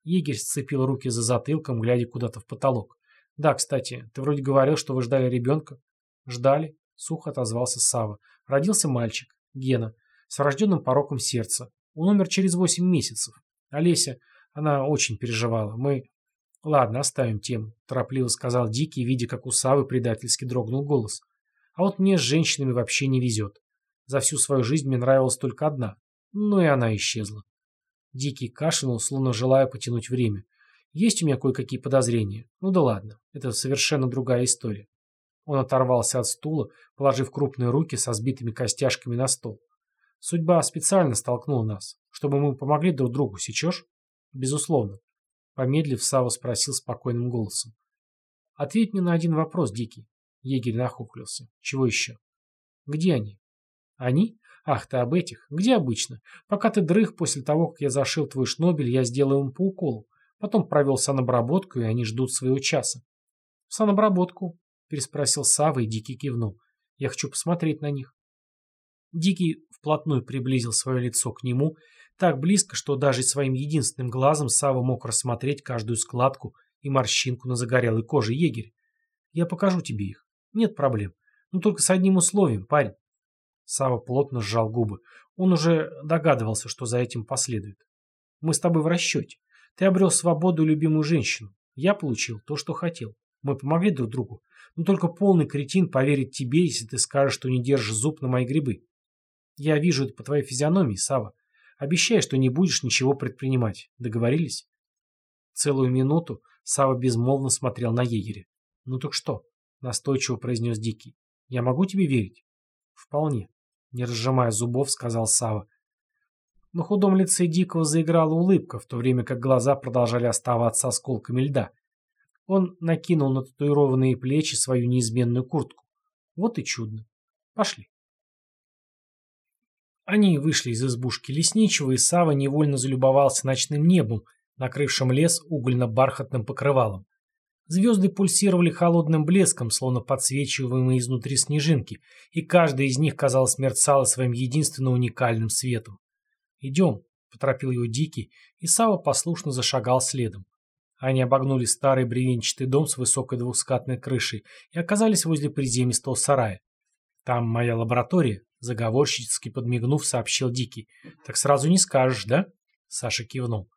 Егерь сцепил руки за затылком, глядя куда-то в потолок. «Да, кстати, ты вроде говорил, что вы ждали ребенка». «Ждали», — сухо отозвался Сава. «Родился мальчик, Гена, с врожденным пороком сердца. Он умер через восемь месяцев. Олеся, она очень переживала. Мы «Ладно, оставим тему», – торопливо сказал Дикий, видя, как у Савы предательски дрогнул голос. «А вот мне с женщинами вообще не везет. За всю свою жизнь мне нравилась только одна. Ну и она исчезла». Дикий кашлянул, словно желая потянуть время. «Есть у меня кое-какие подозрения. Ну да ладно, это совершенно другая история». Он оторвался от стула, положив крупные руки со сбитыми костяшками на стол. «Судьба специально столкнула нас, чтобы мы помогли друг другу, сечешь?» «Безусловно. Помедлив, Сава спросил спокойным голосом. «Ответь мне на один вопрос, Дикий». Егерь нахухлился. «Чего еще?» «Где они?» «Они? Ах, ты об этих. Где обычно? Пока ты дрых после того, как я зашил твой шнобель, я сделаю им по уколу. Потом провел санобработку, и они ждут своего часа». «Санобработку?» – переспросил Сава, и Дикий кивнул. «Я хочу посмотреть на них». Дикий вплотную приблизил свое лицо к нему так близко, что даже своим единственным глазом Сава мог рассмотреть каждую складку и морщинку на загорелой коже егеря. Я покажу тебе их. Нет проблем. Но только с одним условием, парень. Сава плотно сжал губы. Он уже догадывался, что за этим последует. Мы с тобой в расчете. Ты обрел свободу и любимую женщину. Я получил то, что хотел. Мы помогли друг другу. Но только полный кретин поверит тебе, если ты скажешь, что не держишь зуб на мои грибы. Я вижу это по твоей физиономии, Сава. Обещай, что не будешь ничего предпринимать. Договорились?» Целую минуту Сава безмолвно смотрел на егеря. «Ну так что?» – настойчиво произнес Дикий. «Я могу тебе верить?» «Вполне», – не разжимая зубов, сказал Сава. На худом лице Дикого заиграла улыбка, в то время как глаза продолжали оставаться осколками льда. Он накинул на татуированные плечи свою неизменную куртку. Вот и чудно. Пошли. Они вышли из избушки лесничего, и Сава невольно залюбовался ночным небом, накрывшим лес угольно-бархатным покрывалом. Звезды пульсировали холодным блеском, словно подсвечиваемые изнутри снежинки, и каждая из них, казалось, мерцала своим единственно уникальным светом. «Идем», — поторопил его Дикий, и Сава послушно зашагал следом. Они обогнули старый бревенчатый дом с высокой двухскатной крышей и оказались возле приземистого сарая. «Там моя лаборатория», — заговорщически подмигнув, сообщил Дикий. «Так сразу не скажешь, да?» Саша кивнул.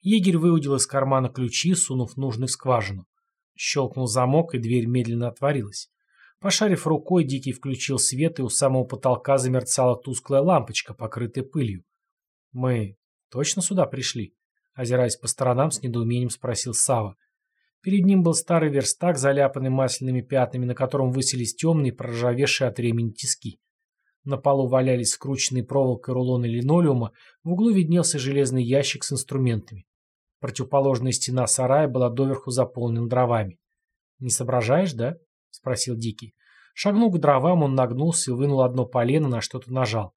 Егерь выудил из кармана ключи, сунув нужный в скважину. Щелкнул замок, и дверь медленно отворилась. Пошарив рукой, Дикий включил свет, и у самого потолка замерцала тусклая лампочка, покрытая пылью. «Мы точно сюда пришли?» Озираясь по сторонам, с недоумением спросил Сава. Перед ним был старый верстак, заляпанный масляными пятнами, на котором высились темные, проржавевшие от времени тиски. На полу валялись скрученные проволокой рулоны линолеума, в углу виднелся железный ящик с инструментами. Противоположная стена сарая была доверху заполнена дровами. «Не соображаешь, да?» — спросил Дикий. Шагнув к дровам, он нагнулся и вынул одно полено, на что-то нажал.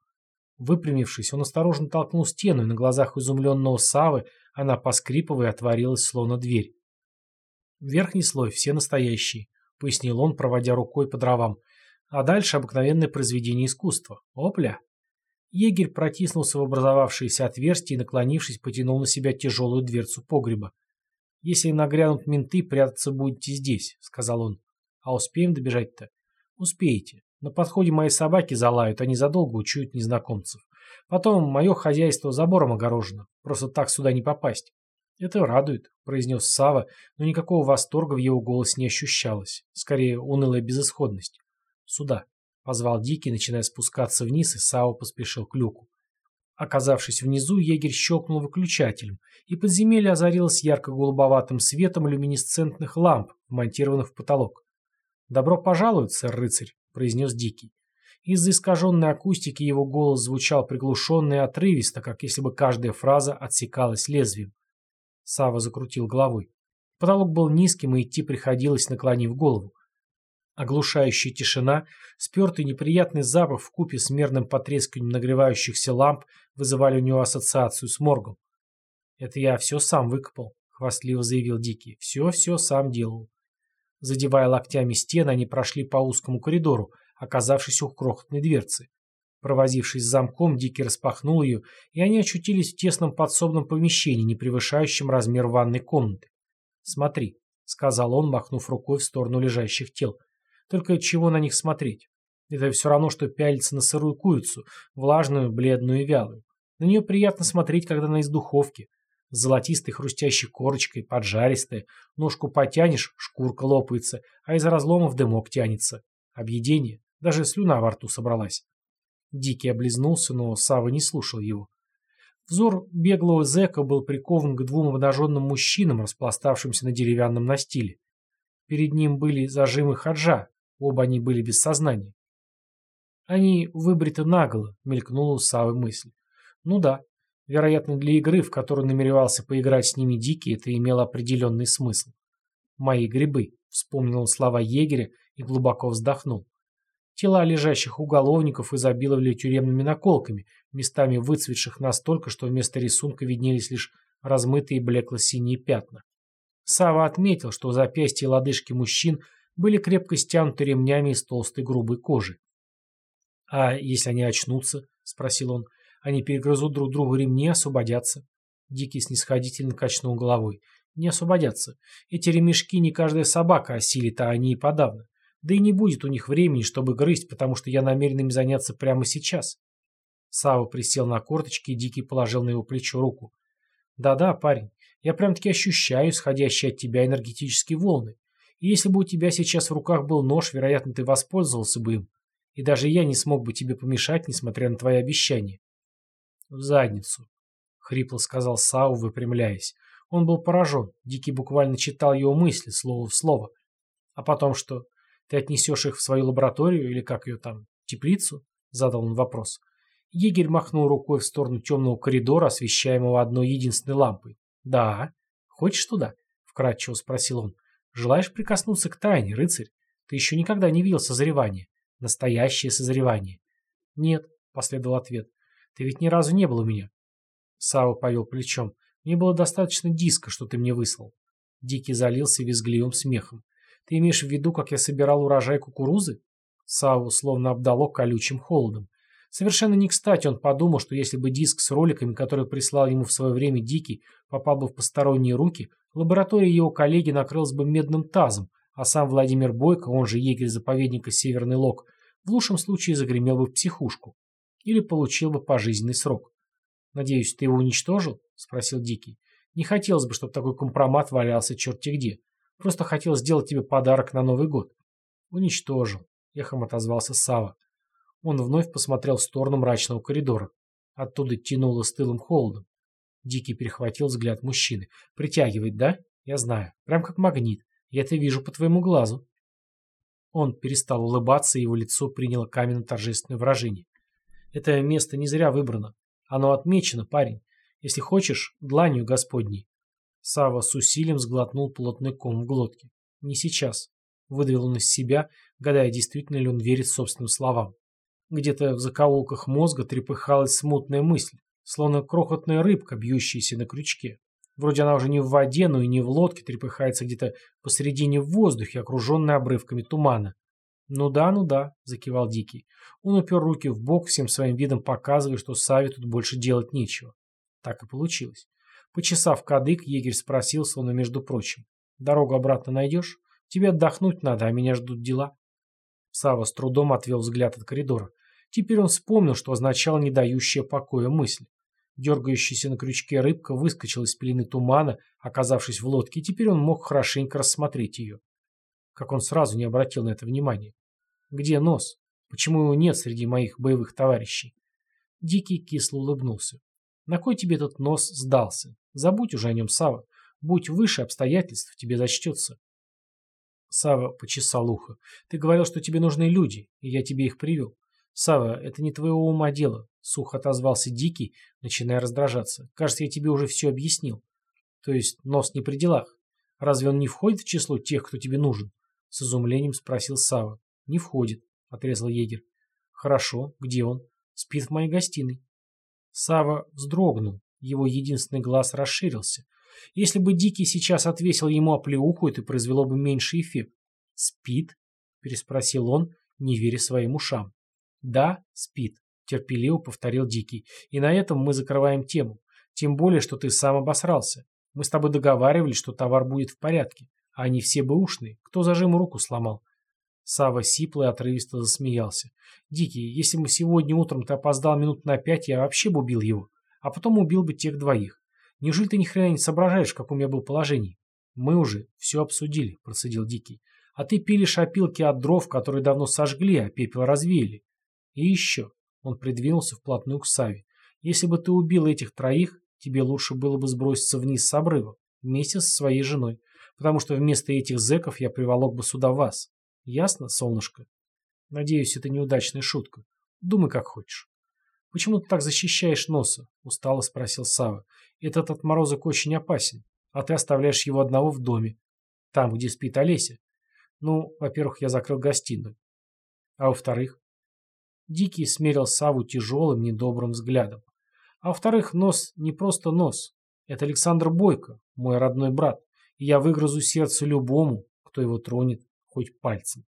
Выпрямившись, он осторожно толкнул стену, и на глазах изумленного Савы она, поскрипывая, отворилась, словно дверь. «Верхний слой, все настоящие», — пояснил он, проводя рукой по дровам. «А дальше обыкновенное произведение искусства. Опля!» Егерь протиснулся в образовавшееся отверстие и, наклонившись, потянул на себя тяжелую дверцу погреба. «Если нагрянут менты, прятаться будете здесь», — сказал он. «А успеем добежать-то?» «Успеете. На подходе мои собаки залают, они задолго учуют незнакомцев. Потом мое хозяйство забором огорожено. Просто так сюда не попасть». «Это радует», — произнес Сава, но никакого восторга в его голосе не ощущалось. Скорее, унылая безысходность. «Сюда». Позвал Дикий, начиная спускаться вниз, и Сао поспешил к люку. Оказавшись внизу, егерь щелкнул выключателем, и подземелье озарилось ярко-голубоватым светом люминесцентных ламп, вмонтированных в потолок. «Добро пожаловать, сэр-рыцарь», — произнес Дикий. Из-за искаженной акустики его голос звучал приглушенно и отрывисто, как если бы каждая фраза отсекалась лезвием. Сава закрутил головой. Потолок был низким, и идти приходилось, наклонив голову. Оглушающая тишина, спертый неприятный запах в купе с мерным потрескиванием нагревающихся ламп вызывали у него ассоциацию с моргом. «Это я все сам выкопал», — хвастливо заявил Дикий. «Все-все сам делал». Задевая локтями стены, они прошли по узкому коридору, оказавшись у крохотной дверцы. Провозившись замком, Дикий распахнул ее, и они очутились в тесном подсобном помещении, не превышающем размер ванной комнаты. «Смотри», — сказал он, махнув рукой в сторону лежащих тел. Только чего на них смотреть? Это все равно, что пялиться на сырую курицу, влажную, бледную и вялую. На нее приятно смотреть, когда она из духовки. Золотистой хрустящей корочкой, поджаристая. Ножку потянешь, шкурка лопается, а из разломов дымок тянется. Объедение. Даже слюна во рту собралась. Дикий облизнулся, но Сава не слушал его. Взор беглого зэка был прикован к двум обнаженным мужчинам, распластавшимся на деревянном настиле. Перед ним были зажимы хаджа, Оба они были без сознания. Они выбриты наголо, мелькнула у Савы мысль. Ну да, вероятно, для игры, в которую намеревался поиграть с ними Дикий, это имело определенный смысл. «Мои грибы», — вспомнил слова егеря и глубоко вздохнул. Тела лежащих уголовников изобиловали тюремными наколками, местами выцветших настолько, что вместо рисунка виднелись лишь размытые блекло-синие пятна. Сава отметил, что запястья и лодыжки мужчин были крепко стянуты ремнями из толстой грубой кожи. «А если они очнутся?» — спросил он. «Они перегрызут друг другу ремни освободятся». Дикий снисходительно качнул головой. «Не освободятся. Эти ремешки не каждая собака осилит, а они и подавно. Да и не будет у них времени, чтобы грызть, потому что я намерен им заняться прямо сейчас». Сава присел на корточки, и Дикий положил на его плечо руку. «Да-да, парень, я прям-таки ощущаю исходящие от тебя энергетические волны. И если бы у тебя сейчас в руках был нож, вероятно, ты воспользовался бы им. И даже я не смог бы тебе помешать, несмотря на твои обещания. В задницу, — хрипло сказал Сау, выпрямляясь. Он был поражен. Дикий буквально читал его мысли, слово в слово. А потом что? Ты отнесешь их в свою лабораторию или как ее там, теплицу? Задал он вопрос. Егерь махнул рукой в сторону темного коридора, освещаемого одной единственной лампой. «Да. Хочешь туда?» — вкратчиво спросил он. Желаешь прикоснуться к тайне, рыцарь? Ты еще никогда не видел созревание. Настоящее созревание. Нет, последовал ответ. Ты ведь ни разу не был у меня. Сава повел плечом. Мне было достаточно диска, что ты мне выслал. Дикий залился визгливым смехом. Ты имеешь в виду, как я собирал урожай кукурузы? Саву словно обдало колючим холодом. Совершенно не кстати он подумал, что если бы диск с роликами, который прислал ему в свое время Дикий, попал бы в посторонние руки, лаборатория его коллеги накрылась бы медным тазом, а сам Владимир Бойко, он же егерь заповедника Северный Лог, в лучшем случае загремел бы в психушку. Или получил бы пожизненный срок. «Надеюсь, ты его уничтожил?» — спросил Дикий. «Не хотелось бы, чтобы такой компромат валялся черти где. Просто хотел сделать тебе подарок на Новый год». «Уничтожил», — эхом отозвался Сава. Он вновь посмотрел в сторону мрачного коридора. Оттуда тянуло стылым холодом. Дикий перехватил взгляд мужчины. «Притягивает, да? Я знаю. Прям как магнит. Я это вижу по твоему глазу». Он перестал улыбаться, и его лицо приняло каменно-торжественное выражение. «Это место не зря выбрано. Оно отмечено, парень. Если хочешь, дланью Господней». Сава с усилием сглотнул плотный ком в глотке. «Не сейчас», — выдавил он из себя, гадая, действительно ли он верит собственным словам. Где-то в закоулках мозга трепыхалась смутная мысль, словно крохотная рыбка, бьющаяся на крючке. Вроде она уже не в воде, но и не в лодке, трепыхается где-то посередине в воздухе, окруженная обрывками тумана. «Ну да, ну да», — закивал Дикий. Он упер руки в бок, всем своим видом показывая, что Саве тут больше делать нечего. Так и получилось. Почесав кадык, егерь спросил, словно между прочим. «Дорогу обратно найдешь? Тебе отдохнуть надо, а меня ждут дела». Сава с трудом отвел взгляд от коридора. Теперь он вспомнил, что означала не дающая покоя мысль. Дергающаяся на крючке рыбка выскочила из пелены тумана, оказавшись в лодке, и теперь он мог хорошенько рассмотреть ее. Как он сразу не обратил на это внимания. Где нос? Почему его нет среди моих боевых товарищей? Дикий кисло улыбнулся. На кой тебе этот нос сдался? Забудь уже о нем, Сава. Будь выше обстоятельств, тебе зачтется. Сава почесал ухо. Ты говорил, что тебе нужны люди, и я тебе их привел. Сава, это не твоего ума дело. Сухо отозвался Дикий, начиная раздражаться. Кажется, я тебе уже все объяснил. То есть нос не при делах. Разве он не входит в число тех, кто тебе нужен? С изумлением спросил Сава. Не входит, отрезал егерь. Хорошо, где он? Спит в моей гостиной. Сава вздрогнул. Его единственный глаз расширился. Если бы Дикий сейчас отвесил ему оплеуху, это произвело бы меньший эффект. «Спит?» – переспросил он, не веря своим ушам. «Да, спит», – терпеливо повторил Дикий. «И на этом мы закрываем тему. Тем более, что ты сам обосрался. Мы с тобой договаривались, что товар будет в порядке. А они все бэушные. Кто зажим руку сломал?» Сава сипло и отрывисто засмеялся. «Дикий, если бы сегодня утром ты опоздал минут на пять, я вообще бы убил его. А потом убил бы тех двоих. Неужели ты ни хрена не соображаешь, в каком я был положении? Мы уже все обсудили, процедил Дикий. А ты пилишь опилки от дров, которые давно сожгли, а пепел развеяли. И еще. Он придвинулся вплотную к Саве. Если бы ты убил этих троих, тебе лучше было бы сброситься вниз с обрыва, вместе со своей женой, потому что вместо этих зэков я приволок бы сюда вас. Ясно, солнышко? Надеюсь, это неудачная шутка. Думай, как хочешь. «Почему ты так защищаешь носа?» – устало спросил Сава. «Этот отморозок очень опасен, а ты оставляешь его одного в доме, там, где спит Олеся. Ну, во-первых, я закрыл гостиную. А во-вторых?» Дикий смерил Саву тяжелым, недобрым взглядом. «А во-вторых, нос не просто нос. Это Александр Бойко, мой родной брат, и я выгрызу сердце любому, кто его тронет хоть пальцем».